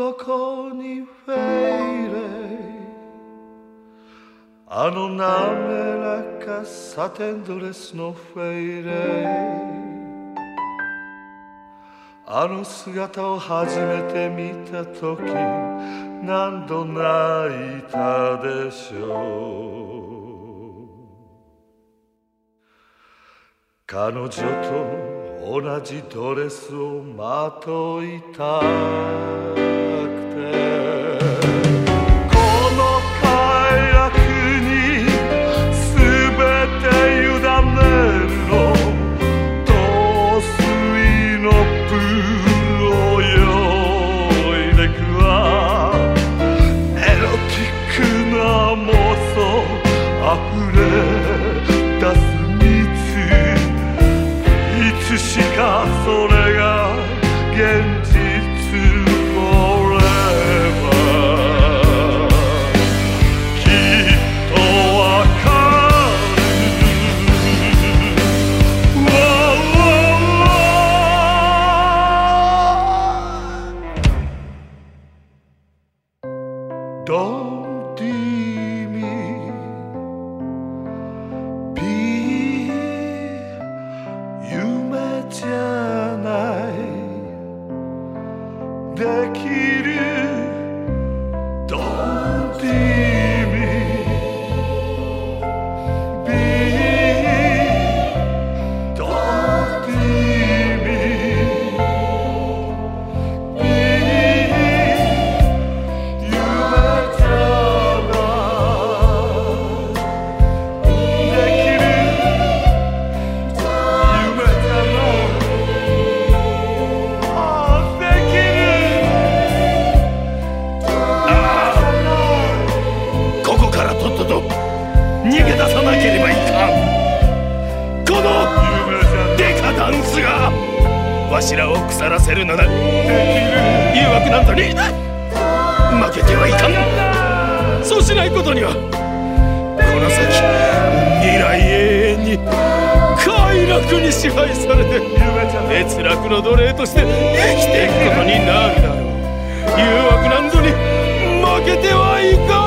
どこにフェイレあの滑らかサテンドレスのフェイレあの姿を初めて見た時何度泣いたでしょう。彼女と同じドレスをまといた。Don't できわしらを腐らせるのだ。誘惑なんぞに。負けてはいかん。そうしないことには。この先未来永遠に快楽に支配されて劣楽の奴隷として生きていくことになるだろう。誘惑なんぞに負けてはいかん。